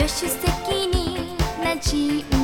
助手席に馴染む